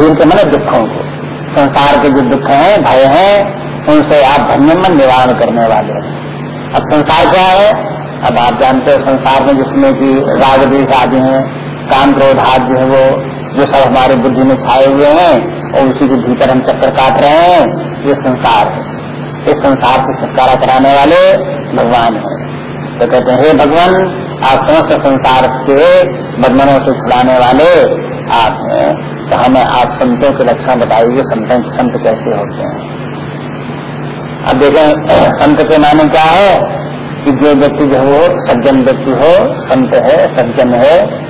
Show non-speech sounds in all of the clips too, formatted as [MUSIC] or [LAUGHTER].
धीर के मैंने दुखों को। संसार के जो दुख हैं, भय हैं, उनसे आप भंजन निवारण करने वाले हैं। अब संसार क्या है? अब आप जानते हो संसार में जिसमें कि राग देश आदि हैं, काम क्रोध आदि है, वो जो सब हमारे बुद्धि में छाए हुए हैं, और उसी के भीतर हम चक्कर काट रहे हैं, ये संसार है। इस संसार से छुटकारा कराने वाले भगवान है। तो कहते हैं, हे भगवान, आप समस्त संसार के बदमनों से छुड़ाने वाले आप हैं। तो हमें आप संतों के लक्षण बताइए, संतों संत कैसे होते हैं? अब देखें, संत के माने क्या है? कि जो व्यक्ति जो हो, सज्जन व्यक्ति हो, संत है, सज्जन है।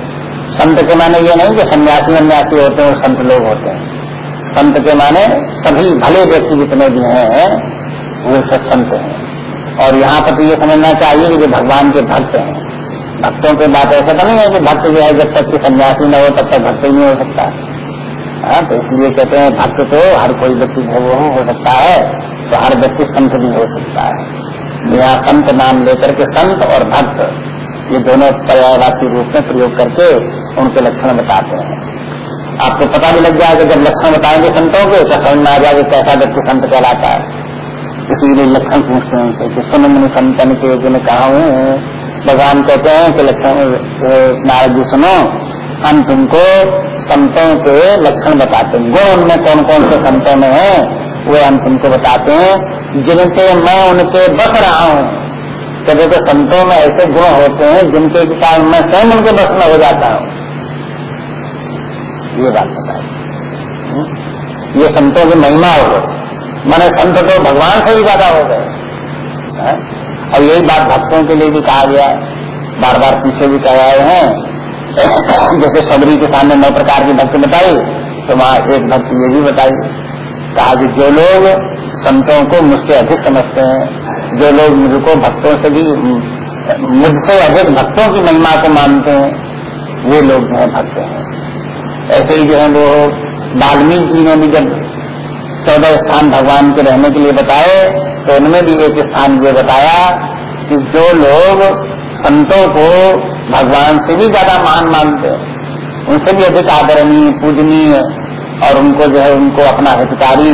संत के माने ये नहीं कि सन्यासी अन्यासी होते हैं संत लोग होते हैं। संत के माने सभी भले व्यक्ति जितने भी हैं, वो सब संत हैं। और यहाँ पर तो ये समझना चाहिए कि जो भगवान के भक्त हैं, भक्तों की बात ऐसा तो नहीं है कि भक्त जो है जब तक कि सन्यासी न हो तब तक भक्त ही नहीं हो सकता। हाँ तो इसलिए कहते हैं, भक्त तो हर कोई व्यक्ति जो वो हो सकता है तो हर व्यक्ति संत भी हो सकता है। यहाँ संत नाम लेकर के संत और भक्त, ये दोनों पर्यायवाची रूप में प्रयोग करके उनके लक्षण बताते हैं। आपको पता भी लग जाएगा, जब लक्षण बताएँगे संतों के तो समझ में आ जाएगा कैसा व्यक्ति संत कहलाता है। इसीलिए लक्षण पूछते हैं उनसे कि, सुन मन संतन के जिन कहा हूँ? भगवान कहते हैं कि लक्षण, नारद जी सुनो हम तुमको संतों के लक्षण बताते हैं। गुण उनमें कौन कौन से संतों में है, वो हम तुमको बताते हैं, जिनके मैं उनके बस रहा हूँ। तो देखो, संतों में ऐसे गुण होते हैं, जिनके कारण मैं स्वयं उनके बस में हो जाता हूँ। ये बात बताए ये संतों की महिमा हो गई। मैंने संत तो भगवान से भी ज़्यादा हो गए। और यही बात भक्तों के लिए भी कहा गया है। बार बार पीछे भी कह रहे हैं। जैसे सबरी के सामने नौ प्रकार की भक्ति बताई तो वहाँ एक भक्ति ये भी बताई कहा कि जो लोग संतों को मुझसे अधिक समझते हैं, जो लोग मुझको भक्तों से भी, मुझसे अधिक भक्तों की महिमा को मानते हैं वे लोग जो भक्त हैं। ऐसे ही जो है वो वाल्मीकि जी ने भी जब चौदह स्थान भगवान के रहने के लिए बताए तो उनमें भी एक स्थान ये बताया कि जो लोग संतों को भगवान से भी ज़्यादा मान मानते हैं। उनसे भी अधिक आदरणीय, पूजनीय और उनको जो है, उनको अपना हितकारी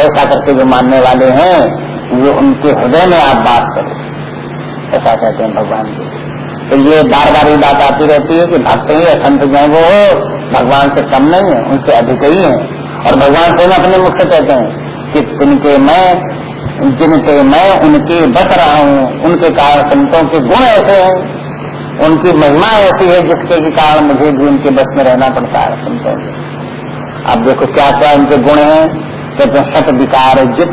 ऐसा करके जो मानने वाले हैं, वो उनके हृदय में आप बात करें। ऐसा कहते हैं भगवान जी। तो ये बार बार ये बात आती रहती है कि भक्त ही संत जो वो भगवान से कम नहीं है, उनसे अधिक ही है। और भगवान स्वयं अपने मुख से कहते हैं कि जिनके मैं जिनके मैं उनके बस रहा हूँ, उनके कारण संतों के गुण ऐसे हैं। उनकी महिमा ऐसी है जिसके के कारण मुझे भी उनके बस में रहना पड़ता है संतों के अब देखो क्या क्या उनके गुण हैं कहते हैं सत विकार जित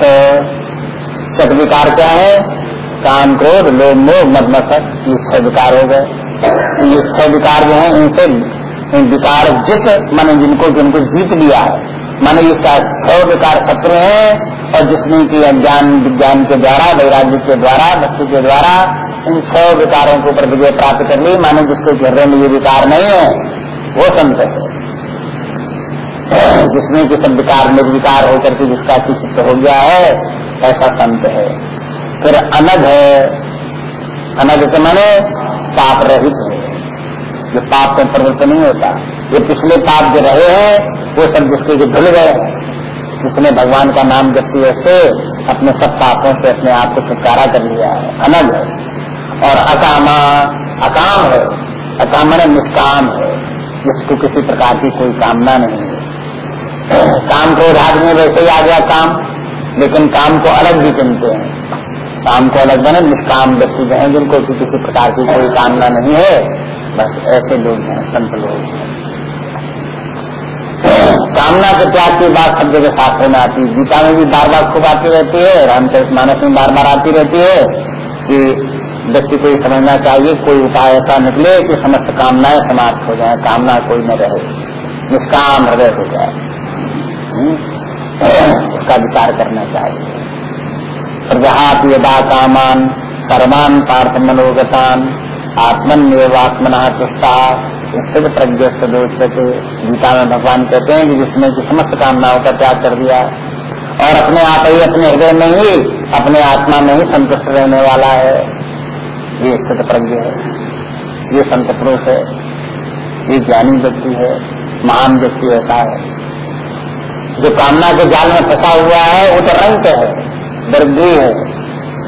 सत विकार क्या है? काम क्रोध, लोभ, मोह मद मसक ये छह विकार हो गए। ये छह विकार जो है, इनसे विकार जित, माने जिनको जिनको जीत लिया है। माने ये छह विकार शत्रु हैं, और जिसमें की अज्ञान, विज्ञान के द्वारा, वैराग्य के द्वारा, भक्ति के द्वारा इन छह विकारों के ऊपर विजय प्राप्त कर ली। माने जिसके हृदय में ये विकार नहीं है, वो संत है। जिसमें कि सब विकार निर्विकार होकर के जिसका की चित्त हो गया है, ऐसा संत है। फिर अनग है। अनग के माने पाप रहित है। जो पाप में प्रवृत्त नहीं होता। ये पिछले पाप जो रहे हैं, वो सब जिसके जो धुल गए जिसने भगवान का नाम जपती वैसे अपने सब पापों से अपने आप को छुटकारा कर लिया है। अनग है। और अकामा, अकाम है। अकाम है निष्काम है। जिसको किसी प्रकार की कोई कामना नहीं है। काम को आदमी वैसे ही आ गया काम, लेकिन काम को अलग भी चुनते हैं। काम को अलग बने निष्काम व्यक्ति जो है, जिनको किसी प्रकार की कोई कामना नहीं है, बस ऐसे लोग हैं, संत लोग हैं। कामना के त्याग की बात सब जगह साथ में आती है। गीता में भी बार बार खूब आती रहती है रामचरित मानस में बार बार आती रहती है कि व्यक्ति को समझना चाहिए, कोई उपाय ऐसा निकले कि समस्त कामनाएँ समाप्त हो जाए, कामना कोई न रहे, निष्काम हृदय हो जाए। हम्म? उसका विचार करना चाहिए। प्रजहात यदा कामान सर्वान पार्थ मनोगतान आत्मन एवात्मना तुष्टा, स्थित प्रज्ञ सदोचते गीता में भगवान कहते हैं कि जिसने की समस्त कामनाओं का त्याग कर दिया और अपने आप ही अपने हृदय में ही अपने आत्मा में ही संतुष्ट रहने वाला है। ये स्थित प्रज्ञ है, ये संत पुरुष है, ये ज्ञानी व्यक्ति है, महान व्यक्ति ऐसा है। जो कामना के जाल में फंसा हुआ है, वो तो रंग है दर्दी है,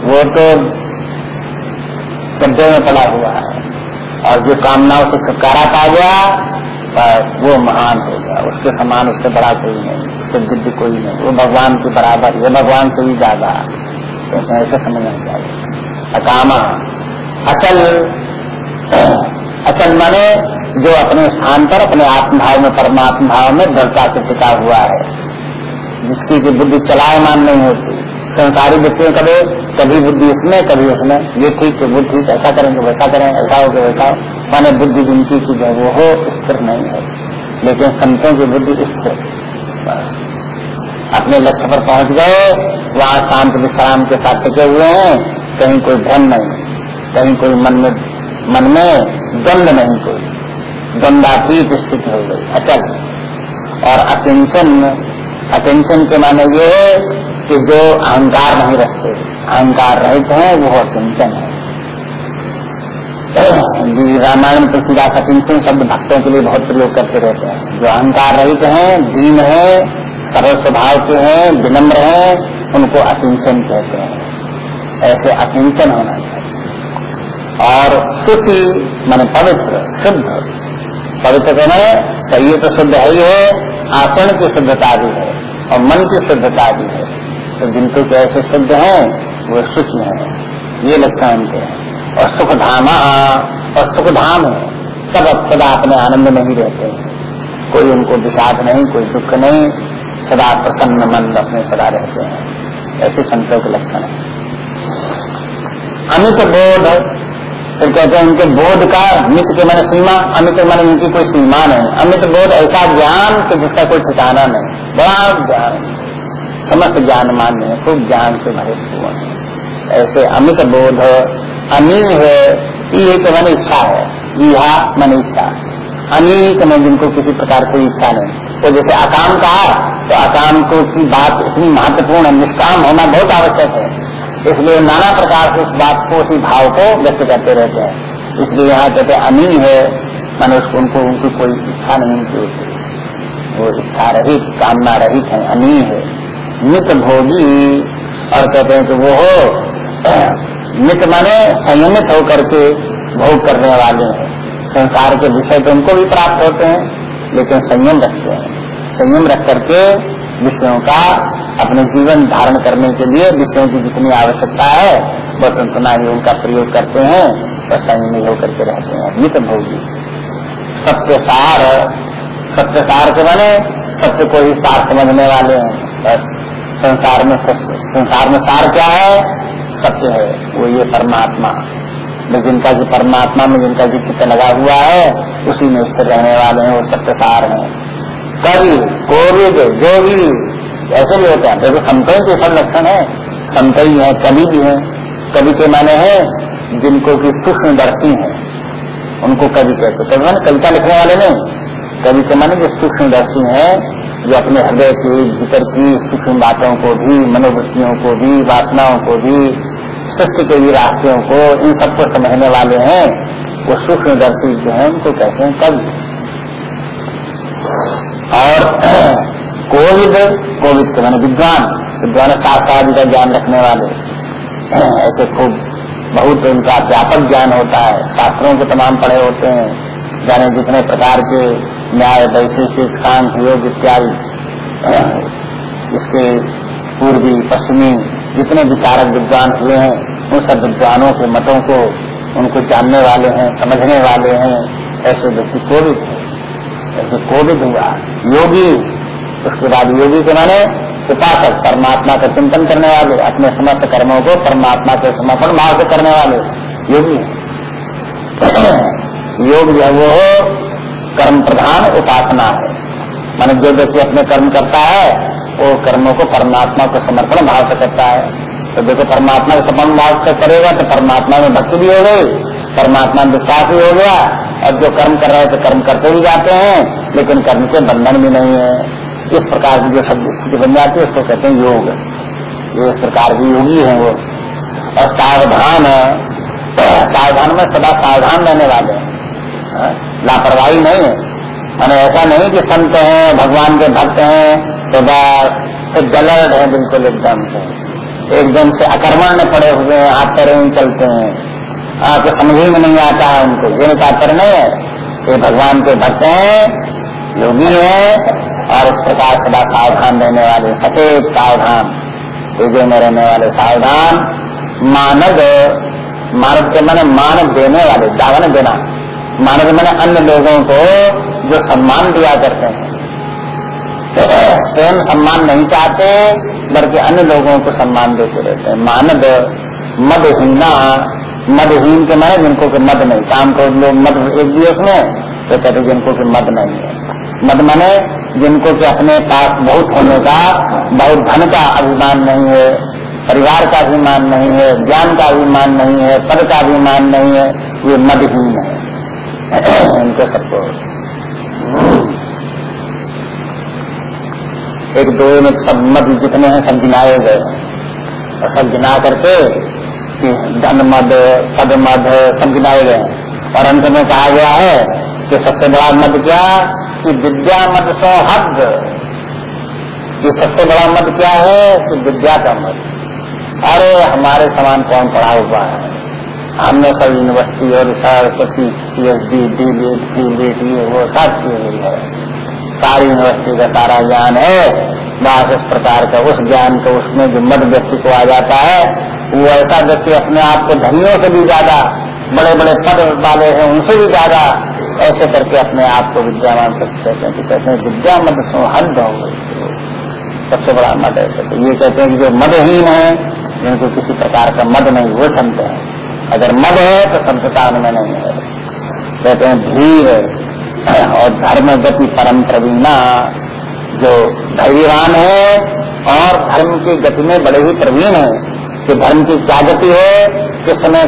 वो तो गड्ढे में पड़ा हुआ है। और जो कामना से छुटकारा पा गया वो महान हो गया। उसके समान उससे बड़ा कोई नहीं, उससे दिव्य कोई नहीं। वो भगवान के बराबर, ये भगवान से भी ज़्यादा। तो ऐसे समझना चाहिए। अकामा अचल अचल माने जो अपने स्थान पर, अपने आत्मभाव में परमात्म भाव में दृढ़ता से टिका हुआ है। जिसकी की बुद्धि चलायमान नहीं होती। संसारी व्यक्तियों कभी कभी बुद्धि इसमें, कभी उसमें। ये ठीक है ठीक ऐसा करेंगे, वैसा करें, ऐसा हो वैसा हो। माने बुद्धि जिनकी की जो वो हो, स्थिर नहीं है। लेकिन संतों की बुद्धि स्थिर। अपने लक्ष्य पर पहुँच गए, वहाँ शांत विश्राम के साथ टिके हुए हैं, कहीं कोई भ्रम नहीं। कहीं कोई मन में मन में द्वंद नहीं कोई। द्वंदातीत स्थिति हो गई, अचल। और अकिंचन अकिंचन के माने ये है कि जो अहंकार नहीं रखते, अहंकार रहित है, वो अकिंचन है। रामायण तुलसीदास अकिंचन शब्द भक्तों के लिए बहुत प्रयोग करते रहते हैं। जो अहंकार रहित हैं, दीन है सरल स्वभाव के हैं, विनम्र हैं, उनको अकिंचन कहते हैं। ऐसे अकिंचन होना चाहिए। और शुचि मान पवित्र, शुद्ध। पवित्र कहना सही तो शुद्ध है ही है, आचरण की शुद्धता भी है, और मन की शुद्धता भी है। तो जिनको कैसे शुद्ध है, वो सुख है। ये लक्षण उनके हैं। और सुख धामा और सुख धाम है। सब सदा अपने आनंद में ही रहते हैं। कोई उनको विषाद नहीं, कोई दुख नहीं। सदा प्रसन्न मन अपने सदा रहते हैं। ऐसे संतों के लक्षण है। अमित बोध फिर कहते हैं, उनके बोध का मित के मन सीमा अमित मन उनकी कोई सीमा नहीं। अमित बोध ऐसा ज्ञान कि जिसका कोई ठिकाना नहीं। बड़ा ज्ञान। समस्त ज्ञान मान्य है, खूब ज्ञान से भरे हुए ऐसे अमित बोध अमीर है, ये तो मन इच्छा है। यहा मन इच्छा। अनेक में जिनको किसी प्रकार की इच्छा नहीं। तो जैसे अकाम कहा तो अकाम को की बात इतनी महत्वपूर्ण निष्काम होना बहुत आवश्यक है। इसलिए नाना प्रकार से उस बात को उसी भाव को व्यक्त करते रहते हैं। इसलिए यहाँ कहते अमी है मैंने उसको उनको, उनकी कोई इच्छा नहीं होती वो इच्छा रहित कामना रहित है अमी है। मित भोगी और कहते हैं कि वो हो, [CLEARS THROAT] मित माने संयमित होकर के भोग करने वाले हैं। संसार के विषय तो उनको भी प्राप्त होते हैं, लेकिन संयम रखते हैं। संयम रख करके विषयों का अपने जीवन धारण करने के लिए विषयों की जितनी आवश्यकता है बस उतना ही उनका प्रयोग करते हैं बस संयमी होकर के रहते हैं मित भोगी सत्य सार सत्य सार के बने, सत्य को ही सार समझने वाले हैं, बस। संसार में संसार में सार क्या है? सत्य है, वो ये परमात्मा। में जिनका जो परमात्मा, में जिनका जी चित्त लगा हुआ है, उसी में स्थिर रहने वाले हैं, वो सत्य सार है। कवि, कोविद, जोगी ऐसे भी होता है। देखो, संतों के सब लक्षण है। संत ही है कवि भी है। कवि के माने हैं, जिनको की सूक्ष्म दर्शी है। उनको कवि कहते कवि माने कविता लिखने वाले नहीं। कवि के माने जो सूक्ष्म दर्शी है, जो अपने हृदय की भीतर की सूक्ष्म बातों को भी, मनोवृत्तियों को भी, वासनाओं को भी, सृष्टि के भी राशियों को, इन सबको समझने वाले हैं, वो सूक्ष्मदर्शी जो है, उनको कहते हैं कवि। और कोविद कोविद के मैंने विद्वान विद्वान शास्त्र आदि का ज्ञान रखने वाले। ऐसे खूब बहुत उनका व्यापक ज्ञान होता है। शास्त्रों के तमाम पढ़े होते हैं। जाने जितने प्रकार के न्याय वैशेषिक शांत योग इत्यादि, इसके पूर्वी, पश्चिमी जितने विचारक विद्वान हुए हैं, उन सब विद्वानों के मतों को उनको जानने वाले हैं, समझने वाले हैं। ऐसे व्यक्ति कोविद है। ऐसे कोविद हुआ। योगी उसके बाद योगी के माने उपासक, परमात्मा का चिंतन करने वाले, अपने समस्त कर्मों को परमात्मा के समर्पण भाव से करने वाले योगी [CLEARS THROAT] योग जो है वो कर्म प्रधान उपासना है। माने जो व्यक्ति अपने कर्म करता है, वो कर्मों को परमात्मा को समर्पण भाव से करता है। तो देखो, परमात्मा को समर्पण भाव से करेगा तो परमात्मा में भक्ति भी हो गई, परमात्मा में विश्वास भी हो गया। और जो कर्म कर रहे हैं तो कर्म करते भी जाते हैं, लेकिन कर्म के बंधन भी नहीं है। इस प्रकार की जो शब्द, स्थिति बन जाती है, उसको कहते हैं योग। ये इस प्रकार की योगी है वो। और सावधान सावधान में सदा सावधान रहने वाले हैं। लापरवाही नहीं है। मैंने ऐसा नहीं कि संत हैं, भगवान के भक्त हैं तो बस, फिर जलर्ड है बिल्कुल एकदम से। एकदम से अकर्मण में पड़े हुए हैं, हाथ पैर चलते हैं। आपको समझ ही में नहीं आता है उनको। ये तात्पर्य नहीं है। ये भगवान के भक्त हैं, योगी हैं और इस प्रकार सदा सावधान रहने वाले, सचेत सावधान हृदय में रहने वाले सावधान, मानव मानव के मैंने मानव देने वाले दावन देना। मानव मैंने अन्य लोगों को जो सम्मान दिया करते हैं। स्वयं सम्मान नहीं चाहते, बल्कि अन्य लोगों को सम्मान देते रहते हैं। मानव, मदहीना, मदहीन के माने जिनको के मद नहीं। काम को लोग मद एक दिए उसमें तो कहते जिनको के मद नहीं है। मद माने जिनको के अपने पास बहुत होने का, बहुत धन का अभिमान नहीं है, परिवार का अभिमान नहीं है, ज्ञान का अभिमान नहीं है, पद का अभिमान नहीं है, ये मदहीन है। [CLEARS THROAT] इनको सबको। एक दो में सब मद जितने हैं, सब गिनाए गए। और सब गिना करके, धन मद, पद मद, सब गिनाए गए। और अंत में कहा गया है कि सबसे बड़ा मद क्या? कि विद्या मद सौ हद ये सबसे बड़ा मद क्या है? कि विद्या का मद। अरे, हमारे समान कौन पढ़ा हुआ है? हमने सब यूनिवर्सिटी और Saraswati P H D D B D वो सब की हुई है। सारी यूनिवर्सिटी का सारा ज्ञान है। बस इस प्रकार का, उस ज्ञान को, उसमें जो मद व्यक्ति को आ जाता है, वो ऐसा व्यक्ति अपने आप को धनियों से भी ज़्यादा बड़े बड़े पद वाले हैं, उनसे भी ज़्यादा ऐसे करके अपने आप को विद्यावान कहते हैं। कि कहते हैं, विद्या मद हो सबसे बड़ा मद है। तो ये कहते हैं कि जो मदहीन है, जिनको किसी प्रकार का मद नहीं, वो संत है। अगर मद है तो संतता में नहीं है। कहते हैं धीर और धर्म गति परम प्रवीणा, जो धैर्यवान है और धर्म की गति में बड़े ही प्रवीण है। कि धर्म की क्या गति है? किस समय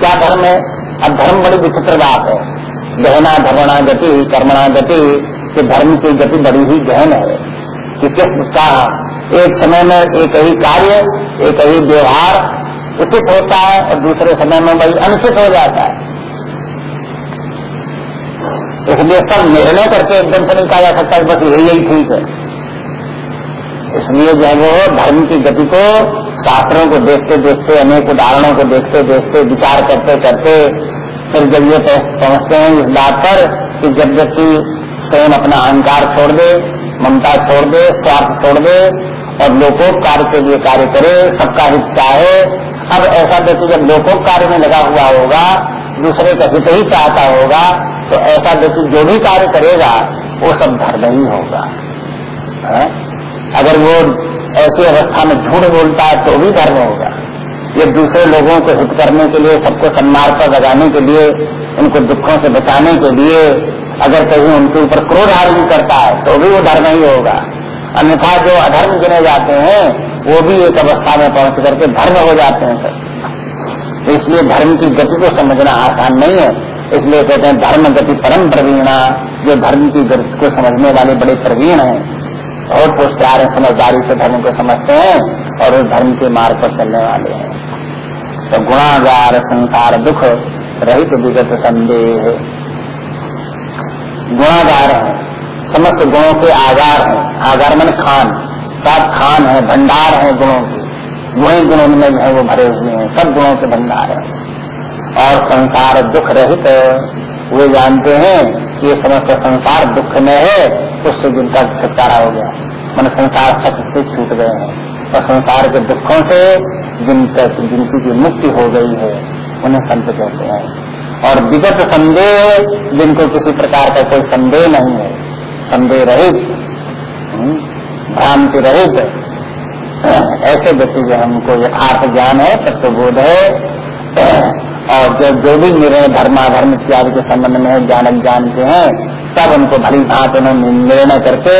क्या धर्म है? अब धर्म बड़ी विचित्र बात है। गहना धर्मणा गति, कर्मणा गति कि धर्म की गति बड़ी ही गहन है। कि किस का एक समय में एक ही कार्य, एक ही व्यवहार उचित होता है और दूसरे समय में वही अनुचित हो जाता है। इसलिए सब निर्णय करके एकदम से नहीं कहा जा सकता बस यही यही ठीक है। इसलिए जो है वो धर्म की गति को शास्त्रों को देखते देखते अनेक उदाहरणों को देखते देखते विचार करते करते फिर जब ये पहुँचते हैं इस बात पर कि जब व्यक्ति स्वयं अपना अहंकार छोड़ दे, ममता छोड़ दे, स्वार्थ छोड़ दे, और लोकोप कार्य के लिए कार्य करे, सबका हित चाहे, अब ऐसा व्यक्ति जब लोकोप कार्य में लगा हुआ होगा, दूसरे का हित ही चाहता होगा तो ऐसा व्यक्ति जो भी कार्य करेगा, वो सब धर्म ही होगा है? अगर वो ऐसी अवस्था में झूठ बोलता है तो भी धर्म होगा ये दूसरे लोगों को हित करने के लिए, सबको सम्मान पर लगाने के लिए, उनको दुखों से बचाने के लिए, अगर कहीं उनके ऊपर क्रोध आरोप करता है तो भी वो धर्म ही होगा। अन्यथा जो अधर्म गिने जाते हैं, वो भी एक अवस्था में पहुँच करके धर्म हो जाते हैं सर तो इसलिए धर्म की गति को समझना आसान नहीं है। इसलिए कहते हैं धर्म गति परम प्रवीणा, जो धर्म की गति को समझने वाले बड़े प्रवीण हैं। और हैं समझदारी से धर्म को समझते हैं और उस धर्म के मार्ग पर चलने वाले हैं। तो गुणागार, संसार दुख रहित विगत संदेह। गुणागार है, समस्त गुणों के आगार हैं। आगार मन खान सब खान है, भंडार है गुणों के। गुण गुणों में है, वो भरे हुए हैं। सब गुणों के भंडार है। और संसार दुख रहित, वे जानते हैं कि ये समस्त संसार दुख में है, उससे जिनका छुटकारा हो गया। मन संसार तक से छूट गए हैं। और संसार के दुखों से जिन तक जिनकी की मुक्ति हो गई है उन्हें संत कहते हैं। और विगत संदेह जिनको किसी प्रकार का कोई संदेह नहीं है संदेह रहित हम्म, भ्रांति रहित ऐसे व्यक्ति जो हमको ये यथार्थ ज्ञान है तत्वबोध है और जो जो भी निर्णय धर्माधर्म इत्यादि के संबंध में ज्ञान जानते हैं सब उनको भली भांत उन्होंने निर्णय करके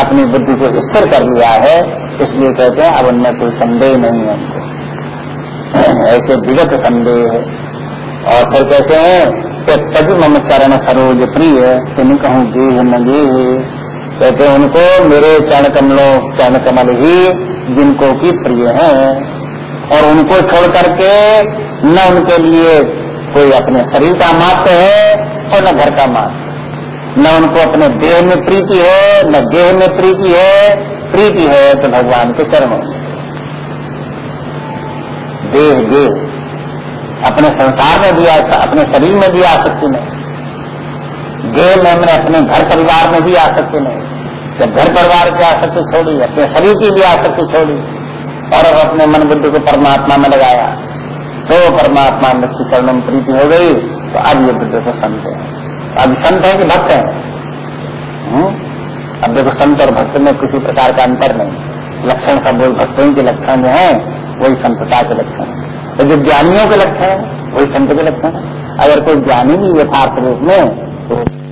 अपनी बुद्धि को स्थिर कर लिया है। इसलिए कहते हैं, अब उनमें कोई संदेह नहीं है उनको। ऐसे विगत संदेह है। और फिर कहते हैं कि तज मम चरण सरोज प्रिय, तुम कहूँ गेह न गेह कहते उनको मेरे चरण कमलों, चरण कमल ही जिनको की प्रिय है। और उनको छोड़ करके न उनके लिए कोई अपने शरीर का महत्व है और न घर का महत्व न उनको अपने देह में प्रीति है, न देह में प्रीति है प्रीति है तो भगवान के चरणों देह देह। अपने संसार में भी अपने शरीर में भी आ सकती नहीं। देह में मैंने अपने घर परिवार में भी आ सकती नहीं। जब घर परिवार की आसक्ति छोड़ी, अपने शरीर की भी आसक्ति छोड़ी, और अब अपने मन बुद्धि को परमात्मा में लगाया तो परमात्मा मृत्यु चरण में प्रीति हो गई तो अब ये बुद्ध को संत है। अब संत है कि भक्त है? अब देखो संत और भक्त में किसी प्रकार का अंतर नहीं। लक्षण सब वही भक्तों के लक्षण जो है, वही संतता के लक्षण। है तो जो ज्ञानियों के लक्षण है, वही संत के लक्षण है। अगर कोई ज्ञानी भी यथार्थ रूप में तो